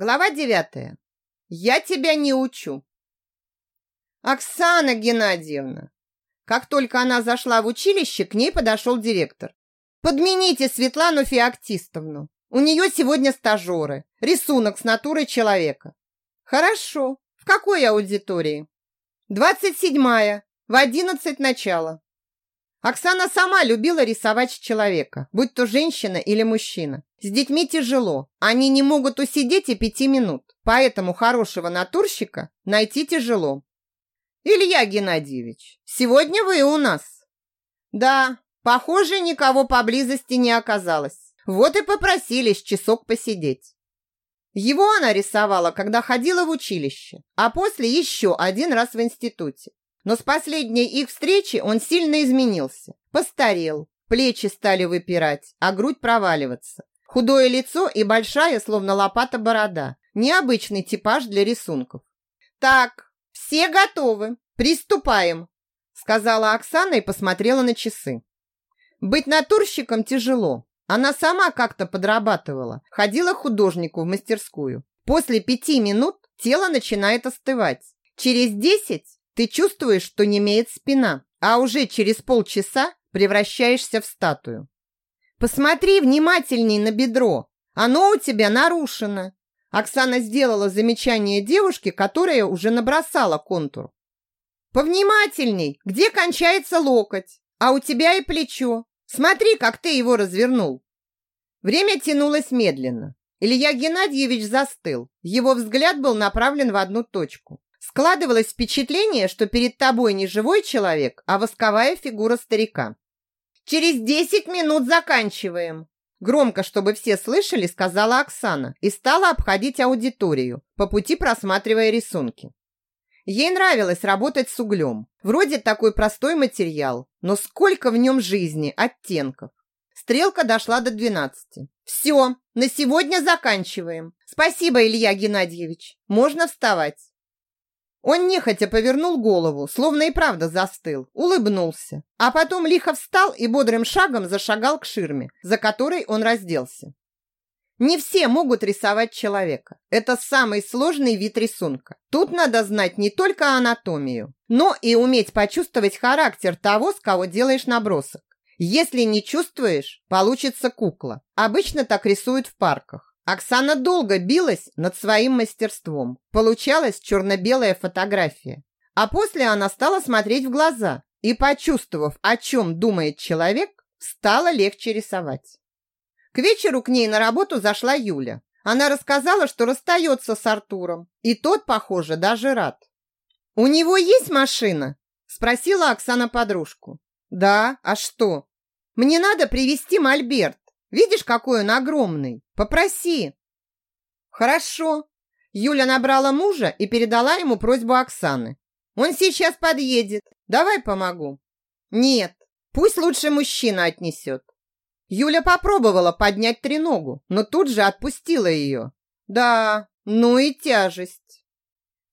Глава девятая. Я тебя не учу. Оксана Геннадьевна. Как только она зашла в училище, к ней подошел директор. Подмените Светлану Феоктистовну. У нее сегодня стажеры. Рисунок с натурой человека. Хорошо. В какой аудитории? Двадцать седьмая. В одиннадцать начала. Оксана сама любила рисовать человека, будь то женщина или мужчина. С детьми тяжело, они не могут усидеть и пяти минут, поэтому хорошего натурщика найти тяжело. Илья Геннадьевич, сегодня вы у нас. Да, похоже, никого поблизости не оказалось. Вот и попросились часок посидеть. Его она рисовала, когда ходила в училище, а после еще один раз в институте. Но с последней их встречи он сильно изменился. Постарел, плечи стали выпирать, а грудь проваливаться. Худое лицо и большая, словно лопата, борода. Необычный типаж для рисунков. «Так, все готовы. Приступаем», сказала Оксана и посмотрела на часы. Быть натурщиком тяжело. Она сама как-то подрабатывала, ходила к художнику в мастерскую. После пяти минут тело начинает остывать. Через десять ты чувствуешь, что не имеет спина, а уже через полчаса превращаешься в статую. Посмотри внимательней на бедро. Оно у тебя нарушено. Оксана сделала замечание девушке, которая уже набросала контур. Повнимательней, где кончается локоть, а у тебя и плечо. Смотри, как ты его развернул. Время тянулось медленно. Илья Геннадьевич застыл. Его взгляд был направлен в одну точку. Складывалось впечатление, что перед тобой не живой человек, а восковая фигура старика. «Через десять минут заканчиваем!» Громко, чтобы все слышали, сказала Оксана и стала обходить аудиторию, по пути просматривая рисунки. Ей нравилось работать с углем. Вроде такой простой материал, но сколько в нем жизни, оттенков. Стрелка дошла до двенадцати. Все, на сегодня заканчиваем. Спасибо, Илья Геннадьевич. Можно вставать. Он нехотя повернул голову, словно и правда застыл, улыбнулся, а потом лихо встал и бодрым шагом зашагал к ширме, за которой он разделся. Не все могут рисовать человека. Это самый сложный вид рисунка. Тут надо знать не только анатомию, но и уметь почувствовать характер того, с кого делаешь набросок. Если не чувствуешь, получится кукла. Обычно так рисуют в парках. Оксана долго билась над своим мастерством. Получалась черно-белая фотография. А после она стала смотреть в глаза и, почувствовав, о чем думает человек, стало легче рисовать. К вечеру к ней на работу зашла Юля. Она рассказала, что расстается с Артуром, и тот, похоже, даже рад. «У него есть машина?» – спросила Оксана подружку. «Да, а что?» «Мне надо привезти мольберт. Видишь, какой он огромный? Попроси. Хорошо. Юля набрала мужа и передала ему просьбу Оксаны. Он сейчас подъедет. Давай помогу. Нет, пусть лучше мужчина отнесет. Юля попробовала поднять треногу, но тут же отпустила ее. Да, ну и тяжесть.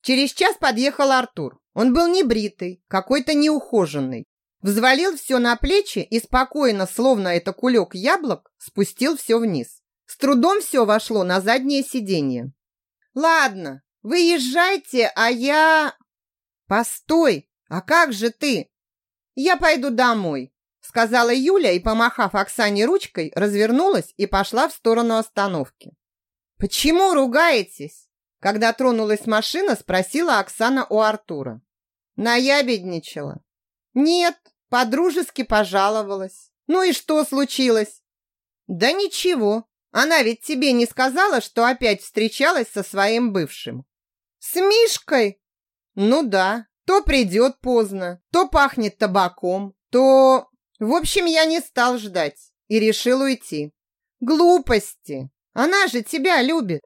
Через час подъехал Артур. Он был небритый, какой-то неухоженный. Взвалил все на плечи и спокойно, словно это кулек яблок, спустил все вниз. С трудом все вошло на заднее сиденье. «Ладно, вы езжайте, а я...» «Постой! А как же ты?» «Я пойду домой», сказала Юля и, помахав Оксане ручкой, развернулась и пошла в сторону остановки. «Почему ругаетесь?» Когда тронулась машина, спросила Оксана у Артура. Наябедничала. «Нет, Подружески пожаловалась. Ну и что случилось? Да ничего. Она ведь тебе не сказала, что опять встречалась со своим бывшим. С Мишкой? Ну да. То придет поздно, то пахнет табаком, то... В общем, я не стал ждать и решил уйти. Глупости. Она же тебя любит.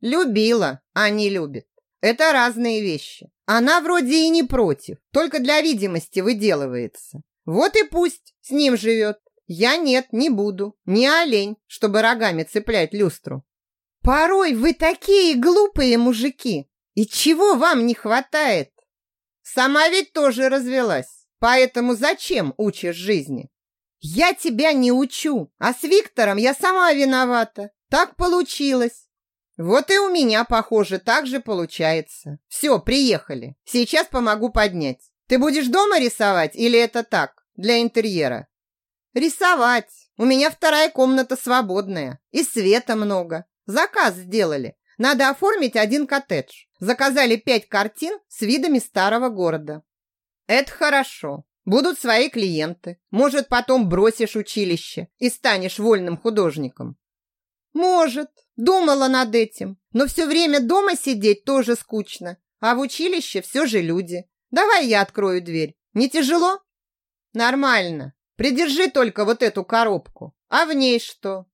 Любила, а не любит. Это разные вещи. Она вроде и не против, только для видимости выделывается. Вот и пусть с ним живет. Я нет, не буду. Не олень, чтобы рогами цеплять люстру. Порой вы такие глупые мужики. И чего вам не хватает? Сама ведь тоже развелась. Поэтому зачем учишь жизни? Я тебя не учу, а с Виктором я сама виновата. Так получилось. Вот и у меня, похоже, так же получается. Все, приехали. Сейчас помогу поднять. Ты будешь дома рисовать или это так, для интерьера? Рисовать. У меня вторая комната свободная. И света много. Заказ сделали. Надо оформить один коттедж. Заказали пять картин с видами старого города. Это хорошо. Будут свои клиенты. Может, потом бросишь училище и станешь вольным художником. Может, думала над этим. Но все время дома сидеть тоже скучно. А в училище все же люди. Давай я открою дверь. Не тяжело? Нормально. Придержи только вот эту коробку. А в ней что?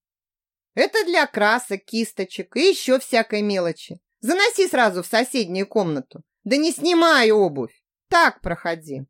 Это для красок, кисточек и еще всякой мелочи. Заноси сразу в соседнюю комнату. Да не снимай обувь. Так проходи.